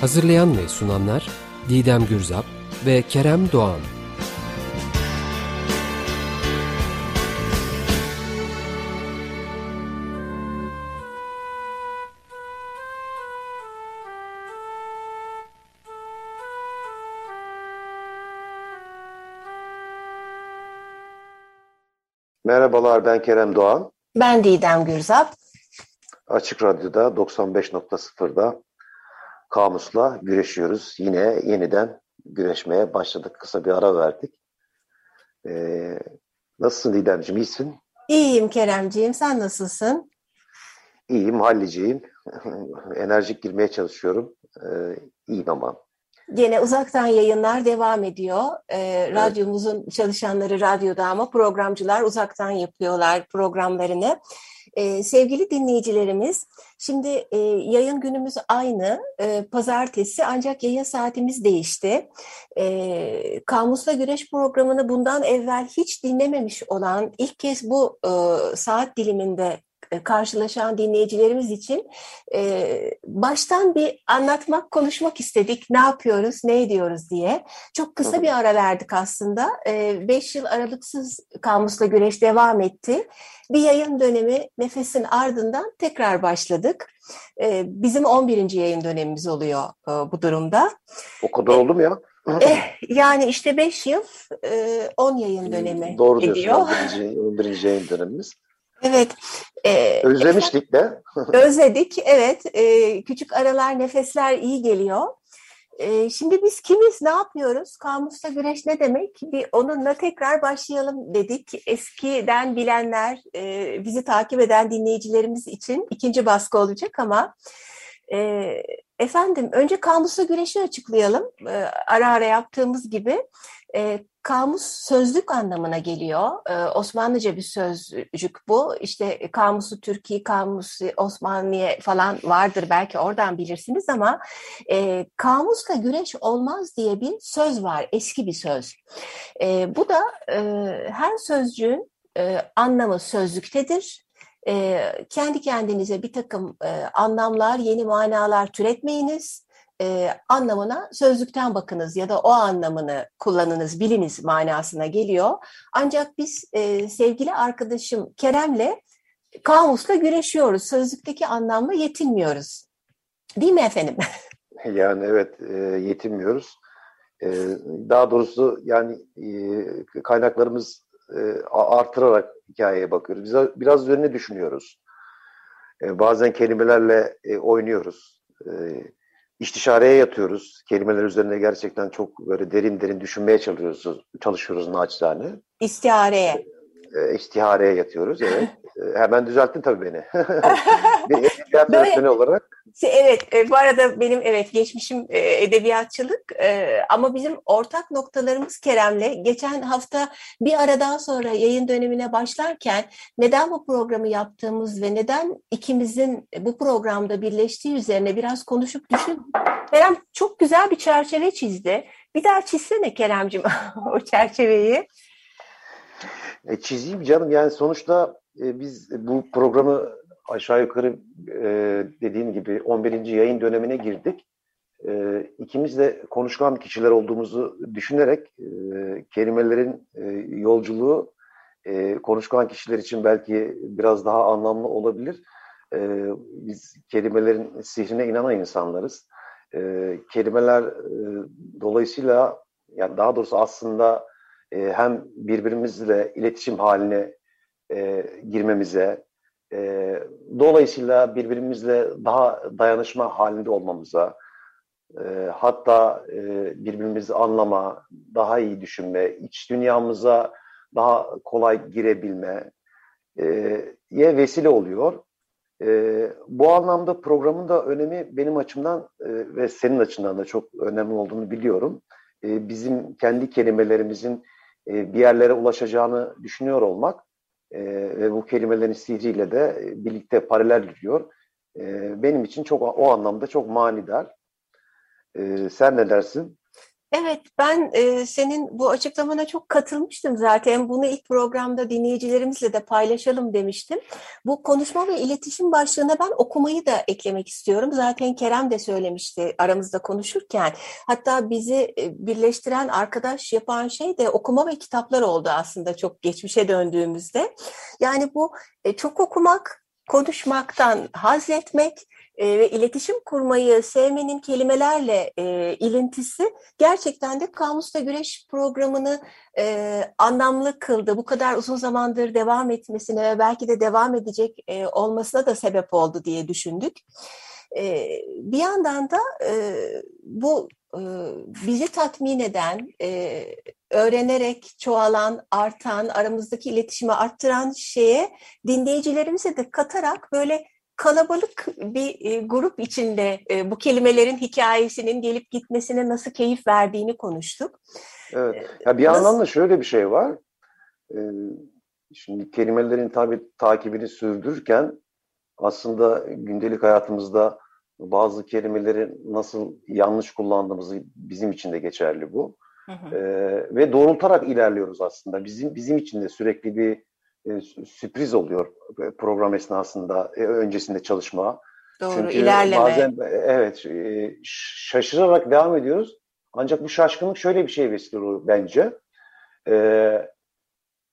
Hazırlayan ve sunanlar Didem Gürzap ve Kerem Doğan. Merhabalar ben Kerem Doğan. Ben Didem Gürzap. Açık Radyo'da 95.0'da kamusla güreşiyoruz. Yine yeniden güreşmeye başladık. Kısa bir ara verdik. Ee, nasılsın Didemciğim? İyisin? İyiyim Keremciğim. Sen nasılsın? İyiyim, halliciyim. Enerjik girmeye çalışıyorum. Ee, iyiyim ama. Gene uzaktan yayınlar devam ediyor. Ee, radyomuzun çalışanları radyoda ama programcılar uzaktan yapıyorlar programlarını. Ee, sevgili dinleyicilerimiz, şimdi e, yayın günümüz aynı, e, pazartesi ancak yayın saatimiz değişti. E, Kamusla Güreş programını bundan evvel hiç dinlememiş olan, ilk kez bu e, saat diliminde karşılaşan dinleyicilerimiz için e, baştan bir anlatmak, konuşmak istedik. Ne yapıyoruz, ne ediyoruz diye. Çok kısa bir ara verdik aslında. E, beş yıl aralıksız Kamusla Güreş devam etti. Bir yayın dönemi nefesin ardından tekrar başladık. E, bizim 11. yayın dönemimiz oluyor e, bu durumda. O kadar oldu mu ya? Eh, yani işte 5 yıl 10 e, yayın dönemi Doğru diyorsun, ediyor. 11. 11. yayın dönemimiz. Evet. E, Özlemiştik de. özledik, evet. E, küçük aralar, nefesler iyi geliyor. E, şimdi biz kimiz, ne yapıyoruz? Kamusta güreş ne demek? Bir onunla tekrar başlayalım dedik. Eskiden bilenler, e, bizi takip eden dinleyicilerimiz için ikinci baskı olacak ama... E, efendim, önce kamusta güreşi açıklayalım. E, ara ara yaptığımız gibi. E, kamus sözlük anlamına geliyor. Ee, Osmanlıca bir sözcük bu. İşte kamusu Türkiye, kamusu Osmanlı'ya falan vardır belki oradan bilirsiniz ama e, kamusla güreş olmaz diye bir söz var. Eski bir söz. E, bu da e, her sözcüğün e, anlamı sözlüktedir. E, kendi kendinize bir takım e, anlamlar, yeni manalar türetmeyiniz e, anlamına sözlükten bakınız ya da o anlamını kullanınız, biliniz manasına geliyor. Ancak biz e, sevgili arkadaşım Kerem'le kamusla güreşiyoruz. Sözlükteki anlamla yetinmiyoruz. Değil mi efendim? Yani evet e, yetinmiyoruz. E, daha doğrusu yani e, kaynaklarımız e, artırarak hikayeye bakıyoruz. Biz biraz üzerine düşünüyoruz. E, bazen kelimelerle e, oynuyoruz. E, istişareye yatıyoruz. Kelimeler üzerine gerçekten çok böyle derin derin düşünmeye çalışıyoruz, çalışıyoruz naçizane. İstihareye. E, istihareye yatıyoruz, evet. e, hemen düzelttin tabii beni. bir edebiyat öğretmeni olarak. Evet, e, bu arada benim evet geçmişim e, edebiyatçılık e, ama bizim ortak noktalarımız Kerem'le geçen hafta bir aradan sonra yayın dönemine başlarken neden bu programı yaptığımız ve neden ikimizin bu programda birleştiği üzerine biraz konuşup düşün. Kerem çok güzel bir çerçeve çizdi. Bir daha çizsene Kerem'cim o çerçeveyi. E, çizeyim canım yani sonuçta e, biz bu programı aşağı yukarı e, dediğim gibi 11. yayın dönemine girdik. E, ikimiz de konuşkan kişiler olduğumuzu düşünerek e, kelimelerin e, yolculuğu e, konuşkan kişiler için belki biraz daha anlamlı olabilir. E, biz kelimelerin sihrine inanan insanlarız. E, kelimeler e, dolayısıyla yani daha doğrusu aslında e, hem birbirimizle iletişim haline e, girmemize, e, dolayısıyla birbirimizle daha dayanışma halinde olmamıza, e, hatta e, birbirimizi anlama, daha iyi düşünme, iç dünyamıza daha kolay girebilme e, ye vesile oluyor. E, bu anlamda programın da önemi benim açımdan e, ve senin açından da çok önemli olduğunu biliyorum. E, bizim kendi kelimelerimizin e, bir yerlere ulaşacağını düşünüyor olmak e, ve bu kelimelerin sihriyle de e, birlikte paralel gidiyor. E, benim için çok o anlamda çok manidar. E, sen ne dersin? Evet, ben e, senin bu açıklamana çok katılmıştım zaten. Bunu ilk programda dinleyicilerimizle de paylaşalım demiştim. Bu konuşma ve iletişim başlığına ben okumayı da eklemek istiyorum. Zaten Kerem de söylemişti aramızda konuşurken. Hatta bizi e, birleştiren arkadaş yapan şey de okuma ve kitaplar oldu aslında çok geçmişe döndüğümüzde. Yani bu e, çok okumak, konuşmaktan haz etmek e, ve iletişim kurmayı sevmenin kelimelerle e, ilintisi gerçekten de Kamus'ta Güreş programını e, anlamlı kıldı. Bu kadar uzun zamandır devam etmesine ve belki de devam edecek e, olmasına da sebep oldu diye düşündük. E, bir yandan da e, bu e, bizi tatmin eden, e, öğrenerek çoğalan, artan, aramızdaki iletişimi arttıran şeye dinleyicilerimize de katarak böyle kalabalık bir e, grup içinde e, bu kelimelerin hikayesinin gelip gitmesine nasıl keyif verdiğini konuştuk. Evet. Ya bir nasıl... yandan da şöyle bir şey var. Şimdi kelimelerin tabi takibini sürdürürken aslında gündelik hayatımızda bazı kelimeleri nasıl yanlış kullandığımızı bizim için de geçerli bu. Hı hı. Ee, ve doğrultarak ilerliyoruz aslında. Bizim bizim için de sürekli bir e, sürpriz oluyor e, program esnasında, e, öncesinde çalışma. Doğru, Çünkü ilerleme. Bazen evet e, şaşırarak devam ediyoruz. Ancak bu şaşkınlık şöyle bir şey vesile bence. Ee,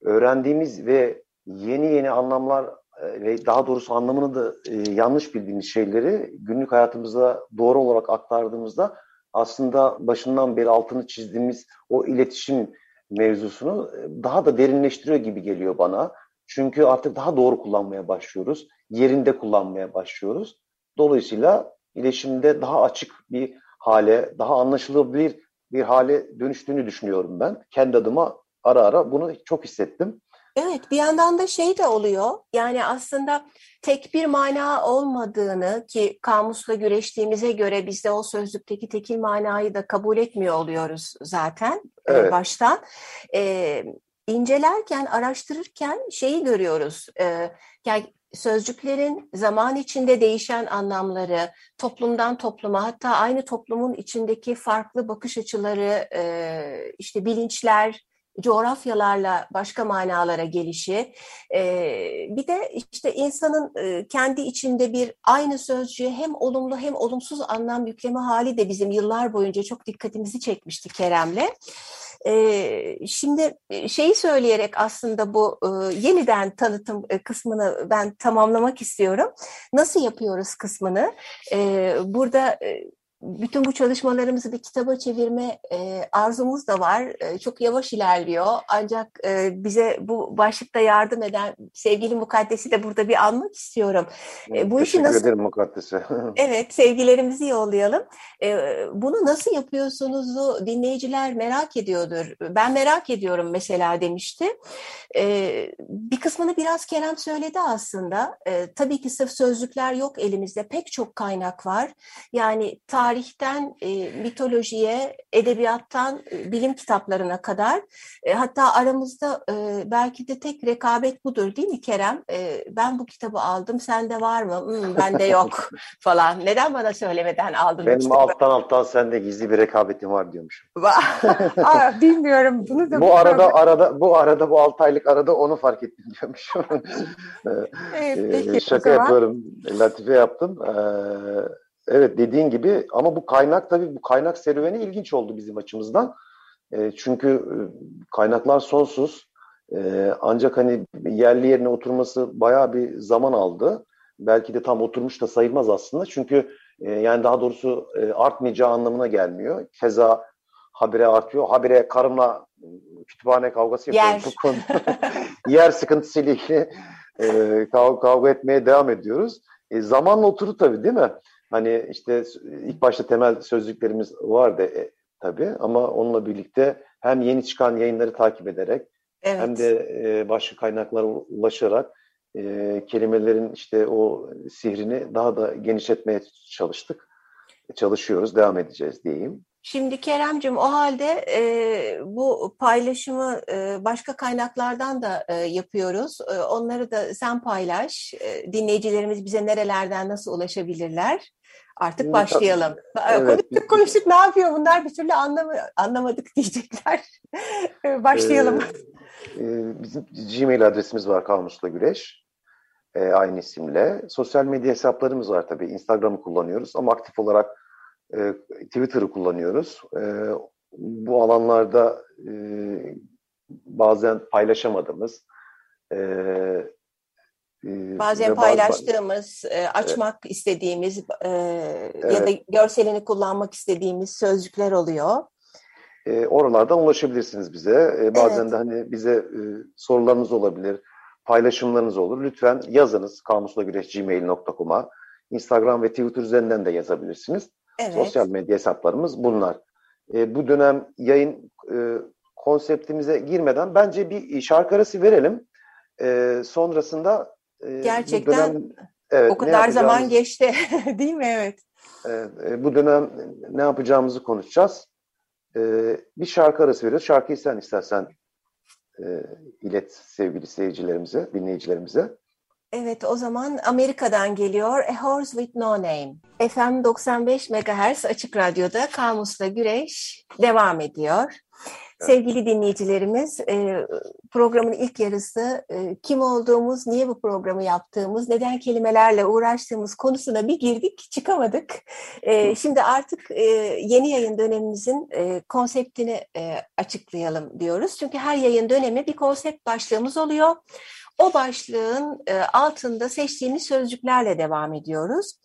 öğrendiğimiz ve yeni yeni anlamlar e, ve daha doğrusu anlamını da e, yanlış bildiğimiz şeyleri günlük hayatımızda doğru olarak aktardığımızda aslında başından beri altını çizdiğimiz o iletişim mevzusunu e, daha da derinleştiriyor gibi geliyor bana. Çünkü artık daha doğru kullanmaya başlıyoruz. Yerinde kullanmaya başlıyoruz. Dolayısıyla iletişimde daha açık bir hale, daha anlaşılabilir bir hale dönüştüğünü düşünüyorum ben. Kendi adıma ara ara bunu çok hissettim. Evet bir yandan da şey de oluyor yani aslında tek bir mana olmadığını ki kamusla güreştiğimize göre biz de o sözlükteki tekil manayı da kabul etmiyor oluyoruz zaten e, evet. baştan. Ee, incelerken araştırırken şeyi görüyoruz ee, yani sözcüklerin zaman içinde değişen anlamları, toplumdan topluma hatta aynı toplumun içindeki farklı bakış açıları, işte bilinçler, coğrafyalarla başka manalara gelişi, bir de işte insanın kendi içinde bir aynı sözcüğe hem olumlu hem olumsuz anlam yükleme hali de bizim yıllar boyunca çok dikkatimizi çekmişti Kerem'le. Şimdi şeyi söyleyerek aslında bu yeniden tanıtım kısmını ben tamamlamak istiyorum. Nasıl yapıyoruz kısmını? Burada bütün bu çalışmalarımızı bir kitaba çevirme e, arzumuz da var. E, çok yavaş ilerliyor. Ancak e, bize bu başlıkta yardım eden sevgili Mukaddes'i de burada bir almak istiyorum. E, bu Teşekkür işi nasıl... ederim Mukaddes'e. evet, sevgilerimizi yollayalım. E, bunu nasıl yapıyorsunuzu dinleyiciler merak ediyordur. Ben merak ediyorum mesela demişti. E, bir kısmını biraz Kerem söyledi aslında. E, tabii ki sırf sözlükler yok elimizde. Pek çok kaynak var. Yani tarih tarihten e, mitolojiye, edebiyattan e, bilim kitaplarına kadar e, hatta aramızda e, belki de tek rekabet budur değil mi Kerem? E, ben bu kitabı aldım, sende var mı? Hmm, bende yok falan. Neden bana söylemeden aldın? Benim alttan alttan sende gizli bir rekabetim var diyormuşum. Aa, bilmiyorum. Bunu da bu arada arada bu arada bu 6 aylık arada onu fark ettim diyormuşum. evet, peki, Şaka yapıyorum. Latife yaptım. Ee, Evet dediğin gibi ama bu kaynak tabii bu kaynak serüveni ilginç oldu bizim açımızdan. E, çünkü e, kaynaklar sonsuz. E, ancak hani yerli yerine oturması bayağı bir zaman aldı. Belki de tam oturmuş da sayılmaz aslında. Çünkü e, yani daha doğrusu e, artmayacağı anlamına gelmiyor. Keza habire artıyor. Habire karımla kütüphane kavgası yapıyoruz. Yer, Yer sıkıntısıyla ilgili e, kavga, kavga etmeye devam ediyoruz. E, zamanla oturdu tabii değil mi? Hani işte ilk başta temel sözlüklerimiz vardı e, tabii ama onunla birlikte hem yeni çıkan yayınları takip ederek evet. hem de e, başka kaynaklara ulaşarak e, kelimelerin işte o sihrini daha da genişletmeye çalıştık. Çalışıyoruz, devam edeceğiz diyeyim. Şimdi Keremcim o halde e, bu paylaşımı e, başka kaynaklardan da e, yapıyoruz. E, onları da sen paylaş. E, dinleyicilerimiz bize nerelerden nasıl ulaşabilirler? Artık başlayalım. Evet. Konuştuk konuştuk ne yapıyor bunlar bir türlü anlam anlamadık diyecekler. başlayalım. Ee, bizim Gmail adresimiz var Kamusla Güreş. Ee, aynı isimle. Sosyal medya hesaplarımız var tabii. Instagram'ı kullanıyoruz ama aktif olarak e, Twitter'ı kullanıyoruz. E, bu alanlarda e, bazen paylaşamadığımız e, e Bazen paylaştığımız, e, açmak evet. istediğimiz e, evet. ya da görselini kullanmak istediğimiz sözcükler oluyor. E, oralardan ulaşabilirsiniz bize. E, bazen evet. de hani bize e, sorularınız olabilir, paylaşımlarınız olur. Lütfen yazınız kamuslagüreş.gmail.com'a. Instagram ve Twitter üzerinden de yazabilirsiniz. Evet. Sosyal medya hesaplarımız bunlar. E, bu dönem yayın e, konseptimize girmeden bence bir şarkı arası verelim. E, sonrasında e, Gerçekten dönem, evet, o kadar zaman geçti değil mi? Evet. E, bu dönem ne yapacağımızı konuşacağız. E, bir şarkı arası veriyoruz. Şarkıyı sen istersen e, ilet sevgili seyircilerimize, dinleyicilerimize. Evet o zaman Amerika'dan geliyor A Horse With No Name. FM 95 MHz Açık Radyo'da Kamus'la Güreş devam ediyor. Sevgili dinleyicilerimiz e, programın ilk yarısı e, kim olduğumuz, niye bu programı yaptığımız, neden kelimelerle uğraştığımız konusuna bir girdik çıkamadık. E, şimdi artık yeni yayın dönemimizin konseptini açıklayalım diyoruz. Çünkü her yayın dönemi bir konsept başlığımız oluyor. O başlığın altında seçtiğimiz sözcüklerle devam ediyoruz.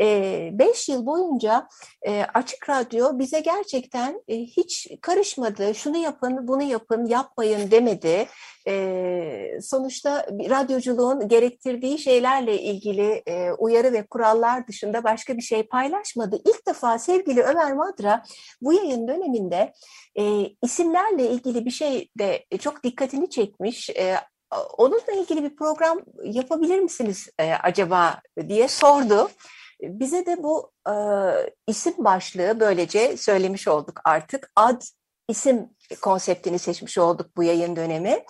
E, beş yıl boyunca e, Açık Radyo bize gerçekten hiç karışmadı, şunu yapın, bunu yapın, yapmayın demedi. Sonuçta radyoculuğun gerektirdiği şeylerle ilgili uyarı ve kurallar dışında başka bir şey paylaşmadı. İlk defa sevgili Ömer Madra bu yayın döneminde isimlerle ilgili bir şey de çok dikkatini çekmiş onunla ilgili bir program yapabilir misiniz e, acaba diye sordu. Bize de bu e, isim başlığı böylece söylemiş olduk artık. Ad isim konseptini seçmiş olduk bu yayın dönemi.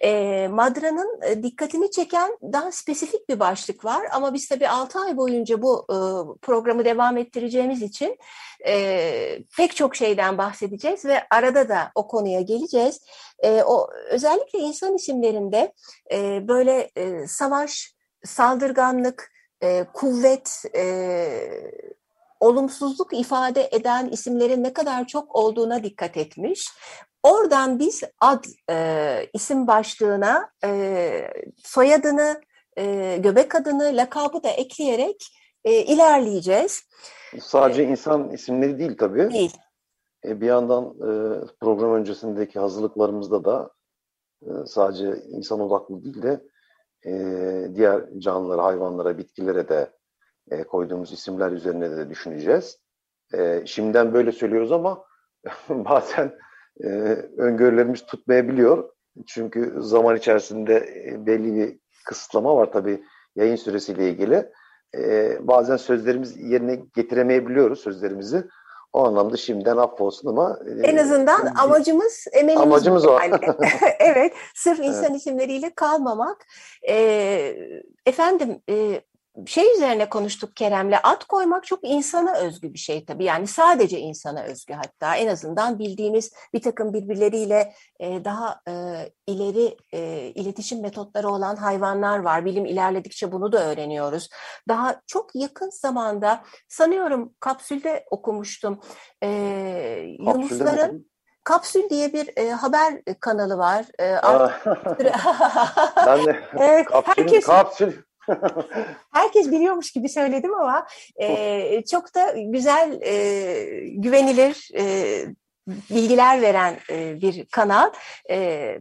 E, Madra'nın e, dikkatini çeken daha spesifik bir başlık var ama biz tabii 6 ay boyunca bu e, programı devam ettireceğimiz için e, pek çok şeyden bahsedeceğiz ve arada da o konuya geleceğiz. E, o Özellikle insan isimlerinde e, böyle e, savaş, saldırganlık, e, kuvvet, e, olumsuzluk ifade eden isimlerin ne kadar çok olduğuna dikkat etmiş. Oradan biz ad e, isim başlığına e, soyadını, e, göbek adını, lakabı da ekleyerek e, ilerleyeceğiz. Sadece e, insan isimleri değil tabii. Değil. E, bir yandan e, program öncesindeki hazırlıklarımızda da e, sadece insan odaklı değil de e, diğer canlılara, hayvanlara, bitkilere de e, koyduğumuz isimler üzerine de düşüneceğiz. E, şimdiden böyle söylüyoruz ama bazen e, öngörülerimiz tutmayabiliyor. Çünkü zaman içerisinde e, belli bir kısıtlama var tabii yayın süresiyle ilgili. E, bazen sözlerimiz yerine getiremeyebiliyoruz sözlerimizi. O anlamda şimdiden affolsun ama... E, en azından amacımız, emelimiz amacımız o. Evet, sırf insan evet. isimleriyle kalmamak. E, efendim, e, şey üzerine konuştuk Kerem'le at koymak çok insana özgü bir şey tabii. Yani sadece insana özgü hatta. En azından bildiğimiz bir takım birbirleriyle e, daha e, ileri e, iletişim metotları olan hayvanlar var. Bilim ilerledikçe bunu da öğreniyoruz. Daha çok yakın zamanda sanıyorum kapsülde okumuştum. E, Yunusların Kapsül diye bir e, haber kanalı var. E, ben de evet, kapsül, herkes, kapsül Herkes biliyormuş gibi söyledim ama e, çok da güzel, e, güvenilir e, bilgiler veren e, bir kanal. E,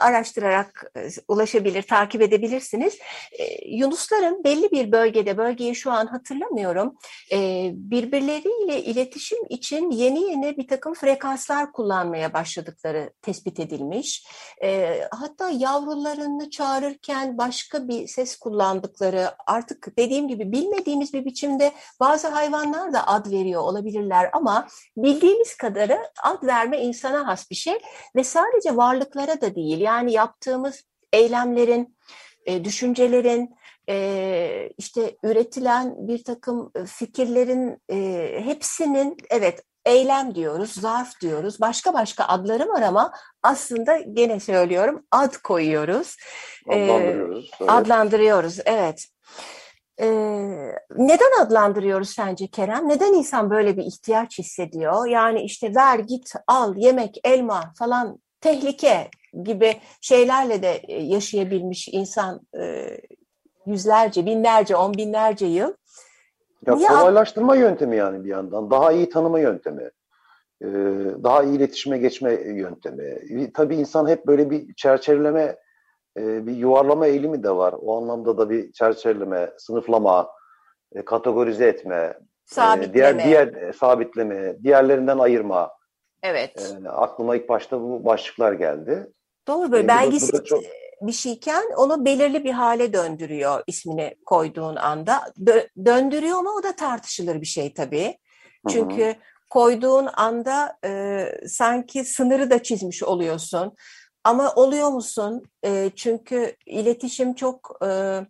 araştırarak e, ulaşabilir, takip edebilirsiniz. E, Yunusların belli bir bölgede, bölgeyi şu an hatırlamıyorum, e, birbirleriyle iletişim için yeni yeni bir takım frekanslar kullanmaya başladıkları tespit edilmiş. Hatta yavrularını çağırırken başka bir ses kullandıkları, artık dediğim gibi bilmediğimiz bir biçimde bazı hayvanlar da ad veriyor olabilirler ama bildiğimiz kadarı ad verme insana has bir şey ve sadece varlıklara da değil yani yaptığımız eylemlerin, e, düşüncelerin, e, işte üretilen bir takım fikirlerin e, hepsinin evet eylem diyoruz, zarf diyoruz, başka başka adları var ama aslında gene söylüyorum ad koyuyoruz. Adlandırıyoruz. Evet. Adlandırıyoruz, evet. Ee, neden adlandırıyoruz sence Kerem? Neden insan böyle bir ihtiyaç hissediyor? Yani işte ver git al yemek elma falan tehlike gibi şeylerle de yaşayabilmiş insan e, yüzlerce, binlerce, on binlerce yıl. Ya Niye kolaylaştırma yöntemi yani bir yandan. Daha iyi tanıma yöntemi. Ee, daha iyi iletişime geçme yöntemi. Tabii insan hep böyle bir çerçeveleme e, bir yuvarlama eğilimi de var. O anlamda da bir çerçeveleme, sınıflama, e, kategorize etme, sabitleme. E, diğer diğer sabitleme, diğerlerinden ayırma. Evet. E, aklıma ilk başta bu başlıklar geldi. Doğru böyle e, belgesel çok... bir şeyken onu belirli bir hale döndürüyor ismini koyduğun anda. Dö döndürüyor mu o da tartışılır bir şey tabii. Çünkü Hı -hı. koyduğun anda e, sanki sınırı da çizmiş oluyorsun. Ama oluyor musun? E, çünkü iletişim çok e,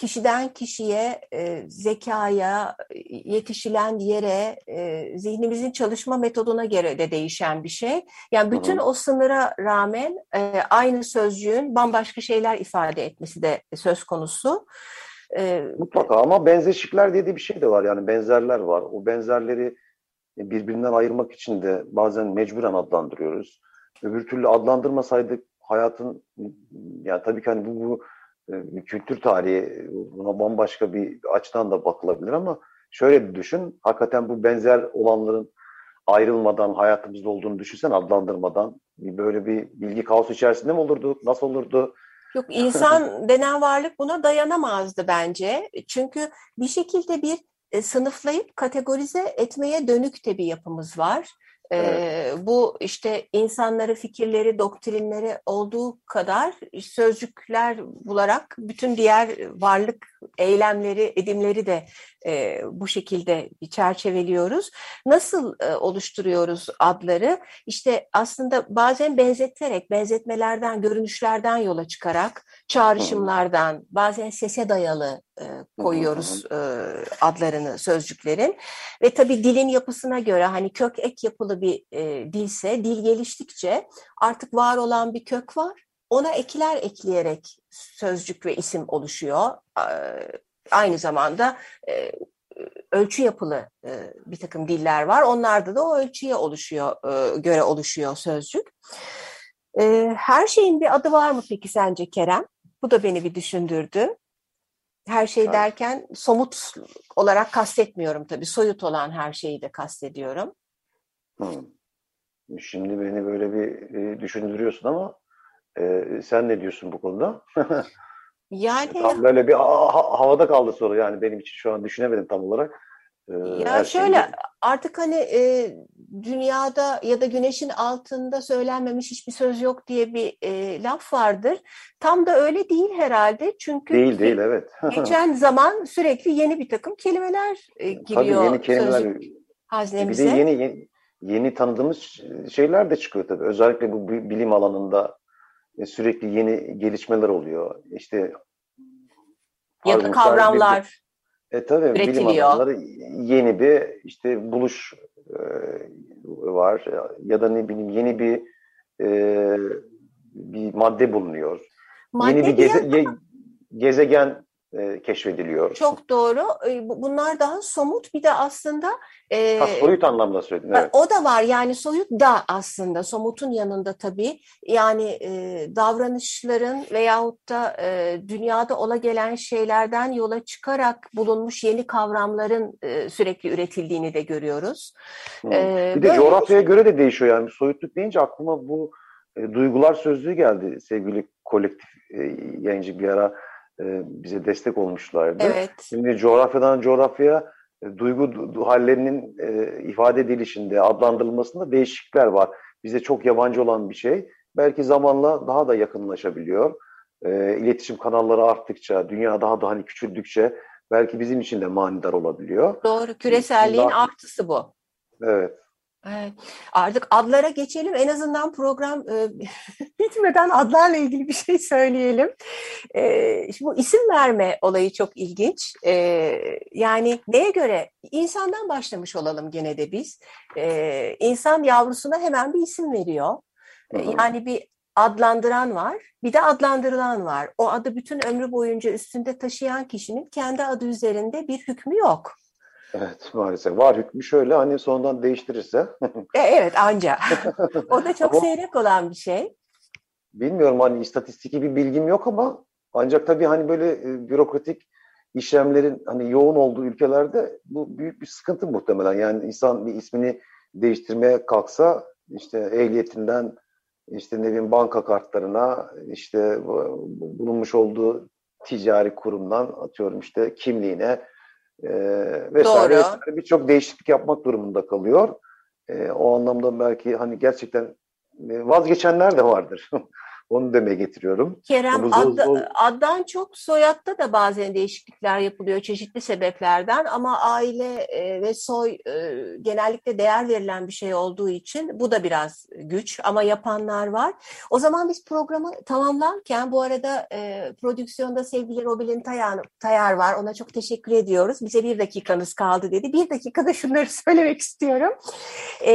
kişiden kişiye, e, zekaya, yetişilen yere, e, zihnimizin çalışma metoduna göre de değişen bir şey. Yani bütün hı hı. o sınıra rağmen e, aynı sözcüğün bambaşka şeyler ifade etmesi de söz konusu. E, Mutlaka ama benzeşikler dediği bir şey de var. Yani benzerler var. O benzerleri birbirinden ayırmak için de bazen mecburen adlandırıyoruz. Öbür türlü adlandırmasaydık hayatın yani tabii ki hani bu, bu e, kültür tarihi buna bambaşka bir açıdan da bakılabilir ama şöyle bir düşün. Hakikaten bu benzer olanların ayrılmadan hayatımızda olduğunu düşünsen adlandırmadan böyle bir bilgi kaosu içerisinde mi olurduk? Nasıl olurdu? Yok insan denen varlık buna dayanamazdı bence. Çünkü bir şekilde bir e, sınıflayıp kategorize etmeye dönük de bir yapımız var. Evet. bu işte insanları, fikirleri, doktrinleri olduğu kadar sözcükler bularak bütün diğer varlık eylemleri, edimleri de e, bu şekilde bir çerçeveliyoruz. Nasıl e, oluşturuyoruz adları? İşte aslında bazen benzeterek, benzetmelerden, görünüşlerden yola çıkarak, çağrışımlardan, bazen sese dayalı e, koyuyoruz e, adlarını sözcüklerin. Ve tabii dilin yapısına göre hani kök ek yapılı bir e, dilse, dil geliştikçe artık var olan bir kök var. Ona ekler ekleyerek sözcük ve isim oluşuyor. Aynı zamanda e, ölçü yapılı e, bir takım diller var. Onlarda da o ölçüye oluşuyor, e, göre oluşuyor sözcük. Her şeyin bir adı var mı peki sence Kerem? Bu da beni bir düşündürdü. Her şey derken somut olarak kastetmiyorum tabii. Soyut olan her şeyi de kastediyorum. Hmm. Şimdi beni böyle bir düşündürüyorsun ama e, sen ne diyorsun bu konuda? Yani tam böyle bir ha, havada kaldı soru yani benim için şu an düşünemedim tam olarak. Ee, ya şöyle şeyde... artık hani e, dünyada ya da güneşin altında söylenmemiş hiçbir söz yok diye bir e, laf vardır. Tam da öyle değil herhalde çünkü değil değil evet. geçen zaman sürekli yeni bir takım kelimeler e, giriyor. Tabii yeni kelimeler. Haznemize. Bir de yeni, yeni yeni tanıdığımız şeyler de çıkıyor tabii. Özellikle bu bilim alanında e, sürekli yeni gelişmeler oluyor. İşte ya da kavramlar bir, e, tabii üretiliyor. bilim alanları yeni bir işte buluş e, var ya da ne bileyim yeni bir e, bir madde bulunuyor. Madde yeni bir geze, gezegen e, keşfediliyor. Çok doğru. E, bunlar daha somut bir de aslında e, ha, soyut anlamda söyledin. Evet. O da var yani soyut da aslında somutun yanında tabii yani e, davranışların veyahut da e, dünyada ola gelen şeylerden yola çıkarak bulunmuş yeni kavramların e, sürekli üretildiğini de görüyoruz. Hmm. E, bir de coğrafyaya göre de değişiyor yani soyutluk deyince aklıma bu e, duygular sözlüğü geldi sevgili kolektif e, yayıncı bir ara e, bize destek olmuşlardı. Evet. Şimdi coğrafyadan coğrafyaya e, duygu hallerinin e, ifade edilişinde, adlandırılmasında değişiklikler var. Bize çok yabancı olan bir şey. Belki zamanla daha da yakınlaşabiliyor. E, iletişim kanalları arttıkça, dünya daha da hani küçüldükçe belki bizim için de manidar olabiliyor. Doğru, küreselliğin daha... artısı bu. Evet. Evet. Artık adlara geçelim. En azından program e, bitmeden adlarla ilgili bir şey söyleyelim. E, şimdi bu isim verme olayı çok ilginç. E, yani neye göre? İnsandan başlamış olalım gene de biz. E, insan yavrusuna hemen bir isim veriyor. E, yani bir adlandıran var, bir de adlandırılan var. O adı bütün ömrü boyunca üstünde taşıyan kişinin kendi adı üzerinde bir hükmü yok. Evet maalesef var hükmü şöyle hani sonradan değiştirirse. e, evet anca. o da çok ama, seyrek olan bir şey. Bilmiyorum hani istatistiki bir bilgim yok ama ancak tabii hani böyle e, bürokratik işlemlerin hani yoğun olduğu ülkelerde bu büyük bir sıkıntı muhtemelen. Yani insan bir ismini değiştirmeye kalksa işte ehliyetinden işte ne bileyim banka kartlarına işte bulunmuş olduğu ticari kurumdan atıyorum işte kimliğine e, vesaire, vesaire birçok değişiklik yapmak durumunda kalıyor. E, o anlamda belki hani gerçekten e, vazgeçenler de vardır. Onu demeye getiriyorum. Kerem zor, adda, zor... addan çok soyatta da bazen değişiklikler yapılıyor çeşitli sebeplerden ama aile e, ve soy e, genellikle değer verilen bir şey olduğu için bu da biraz güç ama yapanlar var. O zaman biz programı tamamlarken bu arada e, prodüksiyonda sevgili Robin Tayar, Tayar var. Ona çok teşekkür ediyoruz. Bize bir dakikanız kaldı dedi. Bir dakikada şunları söylemek istiyorum. E,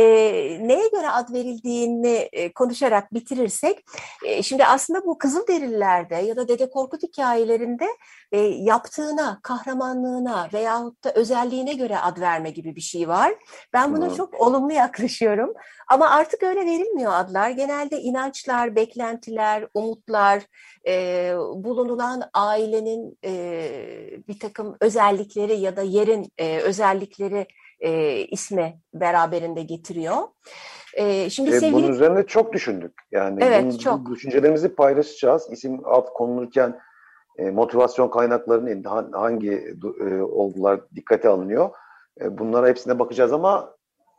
neye göre ad verildiğini e, konuşarak bitirirsek e, Şimdi aslında bu Kızılderililerde ya da Dede Korkut hikayelerinde e, yaptığına, kahramanlığına veyahut da özelliğine göre ad verme gibi bir şey var. Ben buna hmm. çok olumlu yaklaşıyorum. Ama artık öyle verilmiyor adlar. Genelde inançlar, beklentiler, umutlar, e, bulunulan ailenin e, bir takım özellikleri ya da yerin e, özellikleri e, isme beraberinde getiriyor. E, şimdi e, sevgili... Bunun üzerine çok düşündük. Yani evet, bunun, çok. Düşüncelerimizi paylaşacağız. İsim alt konulurken e, motivasyon kaynaklarının hangi e, olgular dikkate alınıyor. E, bunlara hepsine bakacağız ama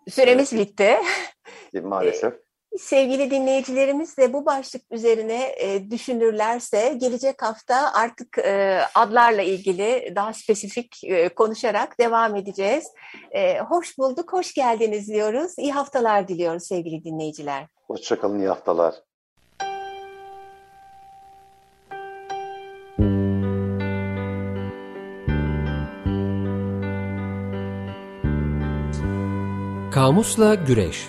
süremiz bitti. Maalesef. Sevgili dinleyicilerimiz de bu başlık üzerine e, düşünürlerse gelecek hafta artık e, adlarla ilgili daha spesifik e, konuşarak devam edeceğiz. E, hoş bulduk, hoş geldiniz diyoruz. İyi haftalar diliyoruz sevgili dinleyiciler. Hoşçakalın, iyi haftalar. Kamusla Güreş